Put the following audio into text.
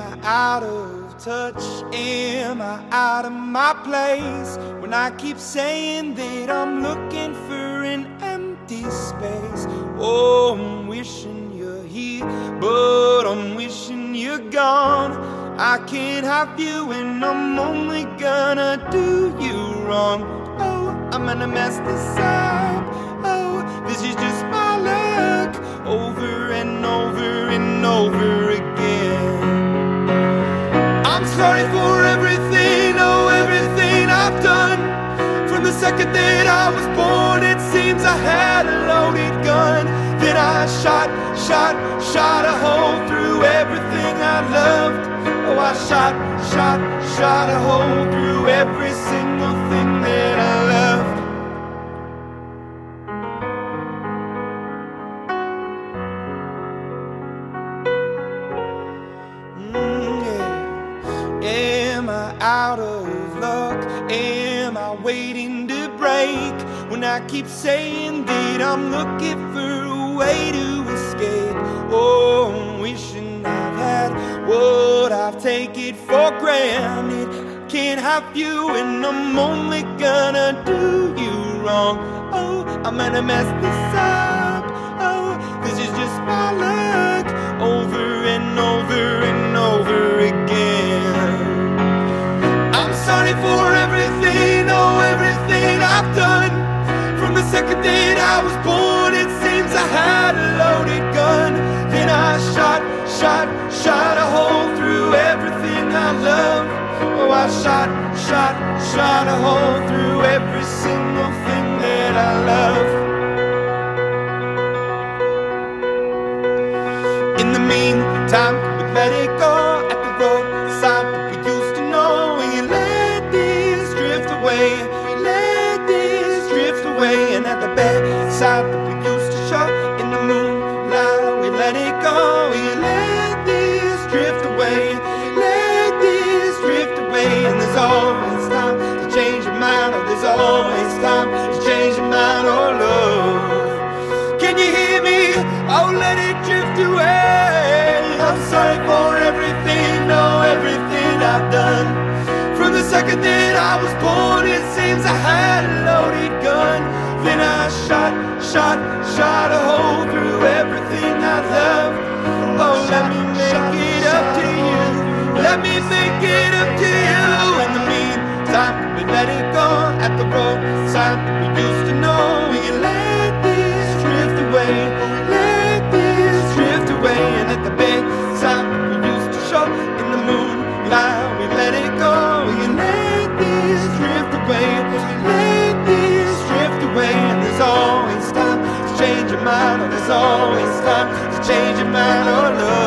I out of touch? Am I out of my place? When I keep saying that I'm looking for an empty space. Oh, I'm wishing you're here, but I'm wishing you're gone. I can't have you, and I'm only gonna do you wrong. Oh, I'm gonna mess this up. Oh, this is just second that I was born, it seems I had a loaded gun. Then I shot, shot, shot a hole through everything I loved. Oh, I shot, shot, shot a hole through every single thing that I loved. Mm, yeah. Am I out of? I waiting to break? When I keep saying that I'm looking for a way to escape. Oh, I'm wishing I've had what I've taken for granted. Can't have you, and I'm only gonna do you wrong. Oh, I'm gonna mess this up. Oh, this is just my luck that I was born, it seems I had a loaded gun. Then I shot, shot, shot a hole through everything I love. Oh, I shot, shot, shot a hole through every single thing that I love. In the meantime, we let it go at the roadside go. You let this drift away, let this drift away. And there's always time to change your mind. Oh, there's always time to change your mind. Oh. Can you hear me? Oh, let it drift away. I'm sorry for everything, no, everything I've done. From the second that I was born, it seems I had a loaded gun. Then I shot, shot, shot a hole through let me make it up to you. Let me make it up to you. In the meantime, we let it go at the roadside. We used to know we let this drift away. Let this drift away. And at the bedside, we used to show in the moonlight. We let it go. We let this drift away. Let this drift away. And there's always time to change your mind. Oh, there's always time to change your mind. Oh, you